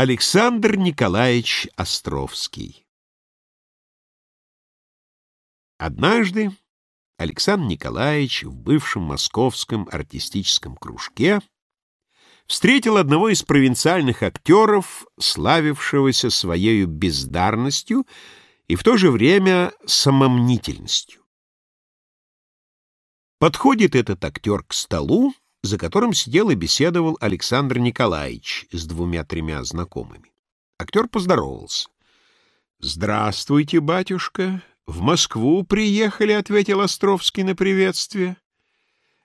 Александр Николаевич Островский Однажды Александр Николаевич в бывшем московском артистическом кружке встретил одного из провинциальных актеров, славившегося своей бездарностью и в то же время самомнительностью. Подходит этот актер к столу, за которым сидел и беседовал Александр Николаевич с двумя-тремя знакомыми. Актер поздоровался. «Здравствуйте, батюшка. В Москву приехали», — ответил Островский на приветствие.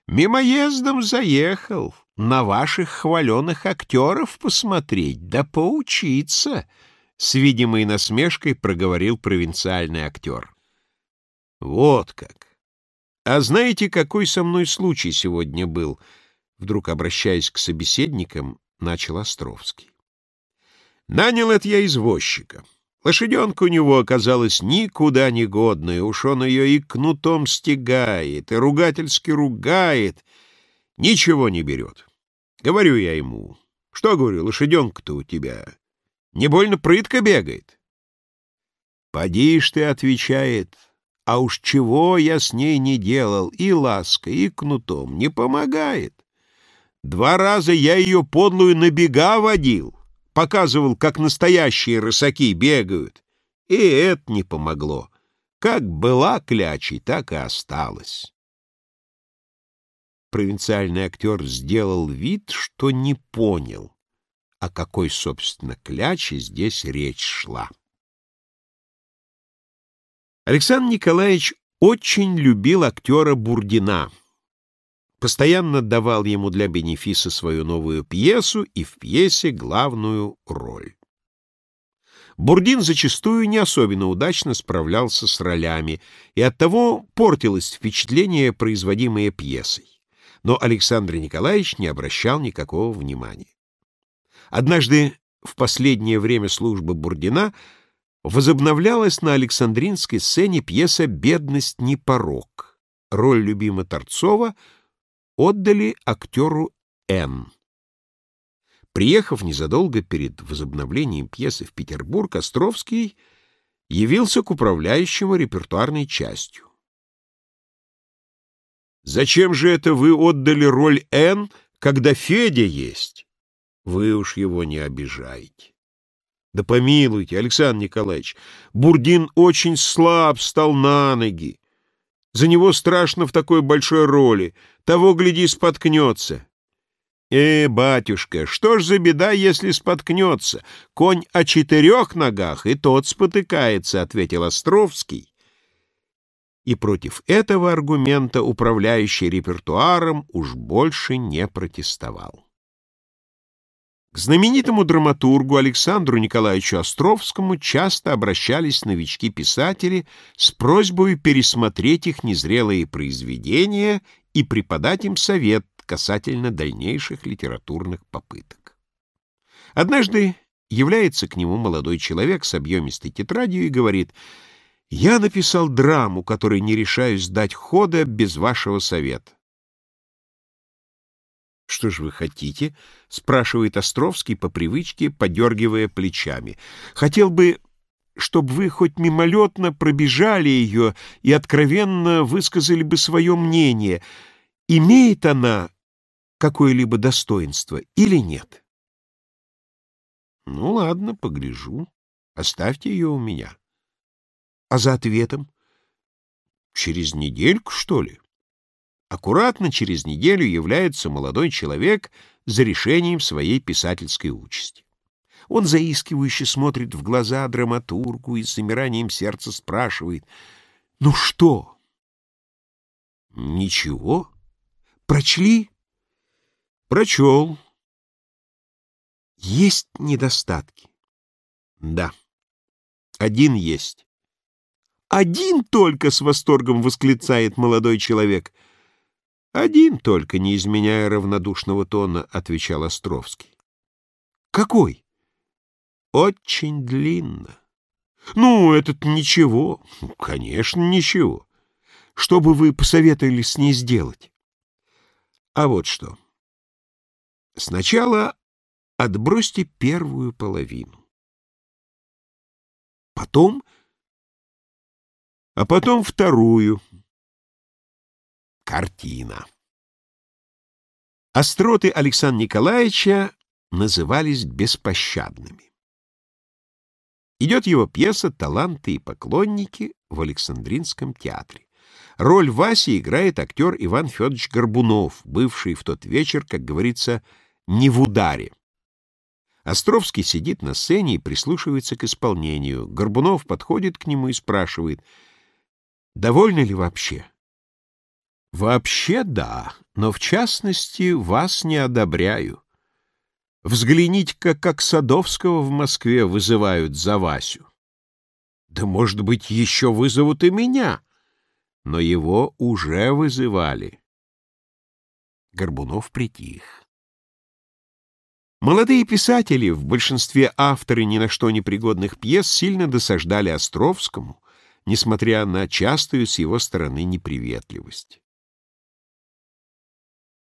«Мимоездом заехал. На ваших хваленых актеров посмотреть, да поучиться», — с видимой насмешкой проговорил провинциальный актер. «Вот как! А знаете, какой со мной случай сегодня был?» Вдруг, обращаясь к собеседникам, начал Островский. «Нанял это я извозчика. Лошаденка у него оказалась никуда не годная, уж он ее и кнутом стегает, и ругательски ругает, ничего не берет. Говорю я ему, что, говорю, лошаденка-то у тебя не больно прытко бегает? Поди ж ты, отвечает, а уж чего я с ней не делал, и лаской, и кнутом, не помогает. Два раза я ее подлую на бега водил, показывал, как настоящие рысаки бегают, и это не помогло. Как была клячей, так и осталась. Провинциальный актер сделал вид, что не понял, о какой, собственно, кляче здесь речь шла. Александр Николаевич очень любил актера Бурдина, постоянно давал ему для бенефиса свою новую пьесу и в пьесе главную роль. Бурдин зачастую не особенно удачно справлялся с ролями, и оттого портилось впечатление, производимое пьесой. Но Александр Николаевич не обращал никакого внимания. Однажды в последнее время службы Бурдина возобновлялась на Александринской сцене пьеса «Бедность не порог». Роль любима Торцова отдали актеру Н. Приехав незадолго перед возобновлением пьесы в Петербург, Островский явился к управляющему репертуарной частью. «Зачем же это вы отдали роль Н, когда Федя есть? Вы уж его не обижаете». Да помилуйте, Александр Николаевич, Бурдин очень слаб стал на ноги. За него страшно в такой большой роли. Того, гляди, споткнется. Э, батюшка, что ж за беда, если споткнется? Конь о четырех ногах, и тот спотыкается, — ответил Островский. И против этого аргумента управляющий репертуаром уж больше не протестовал. К знаменитому драматургу Александру Николаевичу Островскому часто обращались новички-писатели с просьбой пересмотреть их незрелые произведения и преподать им совет касательно дальнейших литературных попыток. Однажды является к нему молодой человек с объемистой тетрадью и говорит «Я написал драму, которой не решаюсь дать хода без вашего совета. «Что ж вы хотите?» — спрашивает Островский по привычке, подергивая плечами. «Хотел бы, чтобы вы хоть мимолетно пробежали ее и откровенно высказали бы свое мнение, имеет она какое-либо достоинство или нет?» «Ну, ладно, погляжу. Оставьте ее у меня». «А за ответом?» «Через недельку, что ли?» Аккуратно через неделю является молодой человек за решением своей писательской участи. Он заискивающе смотрит в глаза драматургу и с замиранием сердца спрашивает «Ну что?» «Ничего. Прочли?» «Прочел». «Есть недостатки?» «Да. Один есть». «Один только!» — с восторгом восклицает молодой человек — «Один только, не изменяя равнодушного тона», — отвечал Островский. «Какой?» «Очень длинно». «Ну, этот ничего». «Конечно, ничего. Что бы вы посоветовали с ней сделать?» «А вот что. Сначала отбросьте первую половину. Потом, а потом вторую. Картина. Остроты Александра Николаевича назывались беспощадными. Идет его пьеса «Таланты и поклонники» в Александринском театре. Роль Васи играет актер Иван Федорович Горбунов, бывший в тот вечер, как говорится, не в ударе. Островский сидит на сцене и прислушивается к исполнению. Горбунов подходит к нему и спрашивает, «Довольны ли вообще?» «Вообще да, но в частности вас не одобряю. Взгляните-ка, как Садовского в Москве вызывают за Васю. Да, может быть, еще вызовут и меня, но его уже вызывали». Горбунов притих. Молодые писатели, в большинстве авторы ни на что не пригодных пьес, сильно досаждали Островскому, несмотря на частую с его стороны неприветливость.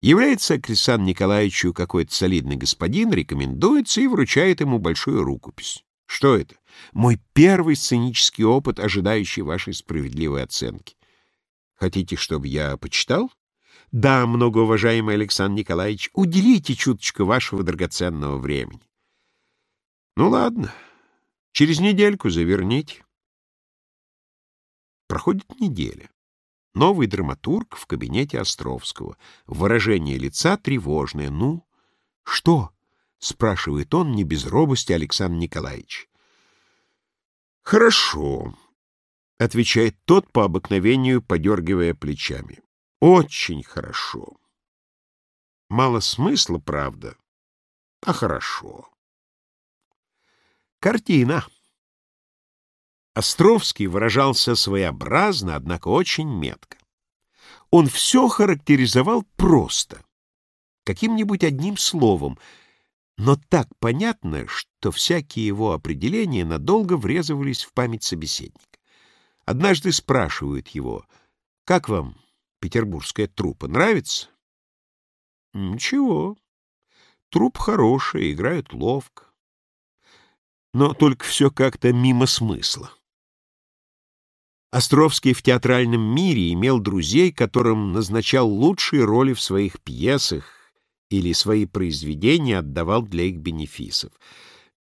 Является к Александру Николаевичу какой-то солидный господин, рекомендуется и вручает ему большую рукопись. Что это? Мой первый сценический опыт, ожидающий вашей справедливой оценки. Хотите, чтобы я почитал? Да, многоуважаемый Александр Николаевич, уделите чуточку вашего драгоценного времени. Ну ладно, через недельку заверните. Проходит неделя. Новый драматург в кабинете Островского. Выражение лица тревожное. «Ну, что?» — спрашивает он не без робости Александр Николаевич. «Хорошо», — отвечает тот по обыкновению, подергивая плечами. Очень хорошо. Мало смысла, правда, а хорошо. Картина. Островский выражался своеобразно, однако очень метко. Он все характеризовал просто, каким-нибудь одним словом, но так понятно, что всякие его определения надолго врезывались в память собеседника. Однажды спрашивают его, «Как вам петербургская труппа. Нравится? Ничего. Труп хороший, играют ловко. Но только все как-то мимо смысла. Островский в театральном мире имел друзей, которым назначал лучшие роли в своих пьесах или свои произведения отдавал для их бенефисов.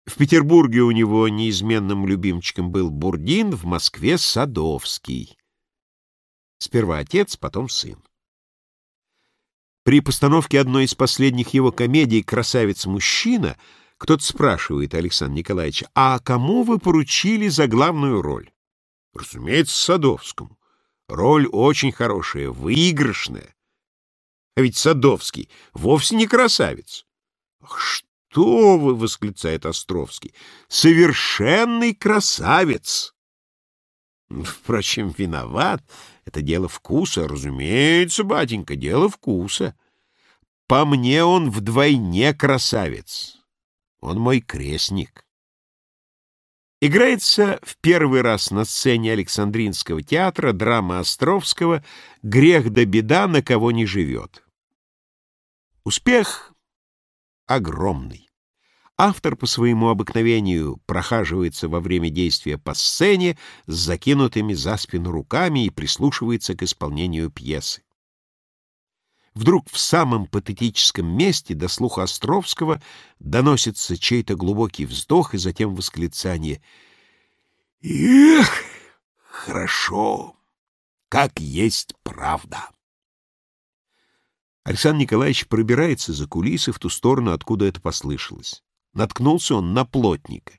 В Петербурге у него неизменным любимчиком был Бурдин, в Москве — Садовский. Сперва отец, потом сын. При постановке одной из последних его комедий «Красавец-мужчина» кто-то спрашивает Александра Николаевича, «А кому вы поручили за главную роль?» Разумеется, Садовскому. Роль очень хорошая, выигрышная. А ведь Садовский вовсе не красавец. «Ах, что вы!» — восклицает Островский. «Совершенный красавец!» Впрочем, виноват. Это дело вкуса, разумеется, батенька, дело вкуса. По мне он вдвойне красавец. Он мой крестник. Играется в первый раз на сцене Александринского театра драма Островского «Грех да беда, на кого не живет». Успех огромный. Автор по своему обыкновению прохаживается во время действия по сцене с закинутыми за спину руками и прислушивается к исполнению пьесы. Вдруг в самом патетическом месте до слуха Островского доносится чей-то глубокий вздох и затем восклицание «Эх, хорошо, как есть правда!» Александр Николаевич пробирается за кулисы в ту сторону, откуда это послышалось. Наткнулся он на плотника.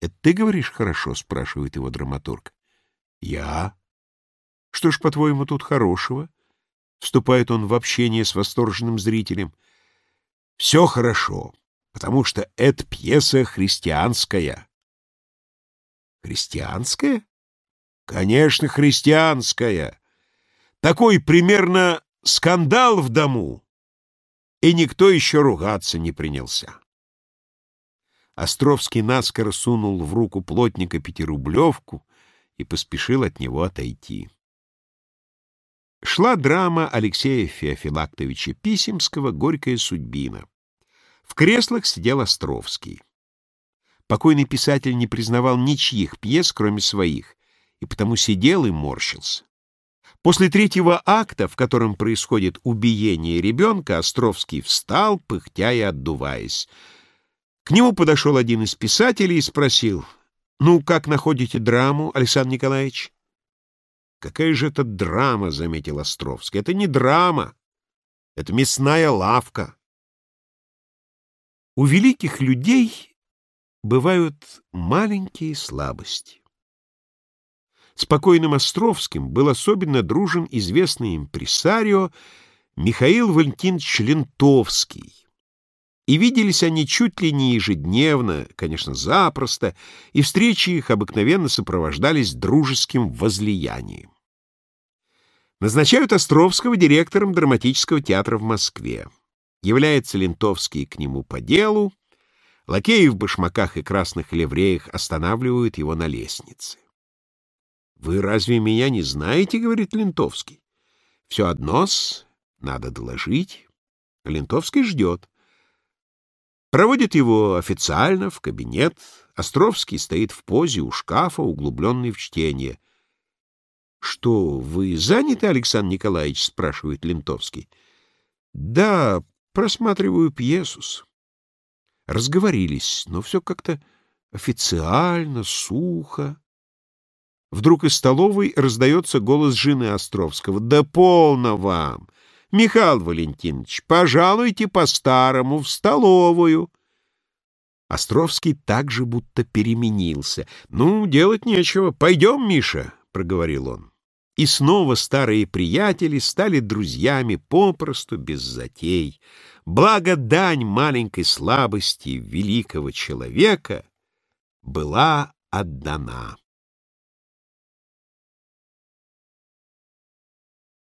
«Это ты говоришь хорошо?» — спрашивает его драматург. «Я». «Что ж, по-твоему, тут хорошего?» Вступает он в общение с восторженным зрителем. «Все хорошо, потому что это пьеса христианская». «Христианская?» «Конечно, христианская. Такой примерно скандал в дому, и никто еще ругаться не принялся». Островский наскоро сунул в руку плотника пятирублевку и поспешил от него отойти. Шла драма Алексея Феофилактовича Писемского «Горькая судьбина». В креслах сидел Островский. Покойный писатель не признавал ничьих пьес, кроме своих, и потому сидел и морщился. После третьего акта, в котором происходит убиение ребенка, Островский встал, пыхтя и отдуваясь. К нему подошел один из писателей и спросил, «Ну, как находите драму, Александр Николаевич?» «Какая же это драма?» — заметил Островский. «Это не драма, это мясная лавка». У великих людей бывают маленькие слабости. Спокойным Островским был особенно дружен известный импресарио Михаил Валентинович Лентовский. И виделись они чуть ли не ежедневно, конечно, запросто, и встречи их обыкновенно сопровождались дружеским возлиянием. Назначают Островского директором драматического театра в Москве. Является Лентовский к нему по делу, лакеи в башмаках и красных ливреях останавливают его на лестнице. «Вы разве меня не знаете?» — говорит Лентовский. «Все одно-с, надо доложить». Лентовский ждет. Проводит его официально в кабинет. Островский стоит в позе у шкафа, углубленный в чтение. «Что, вы заняты, Александр Николаевич?» — спрашивает Лентовский. «Да, просматриваю пьесу Разговорились, но все как-то официально, сухо. Вдруг из столовой раздается голос жены Островского. «Да полно вам! Михаил Валентинович, пожалуйте по-старому в столовую!» Островский также будто переменился. «Ну, делать нечего. Пойдем, Миша!» — проговорил он. И снова старые приятели стали друзьями попросту, без затей. Благо дань маленькой слабости великого человека была отдана.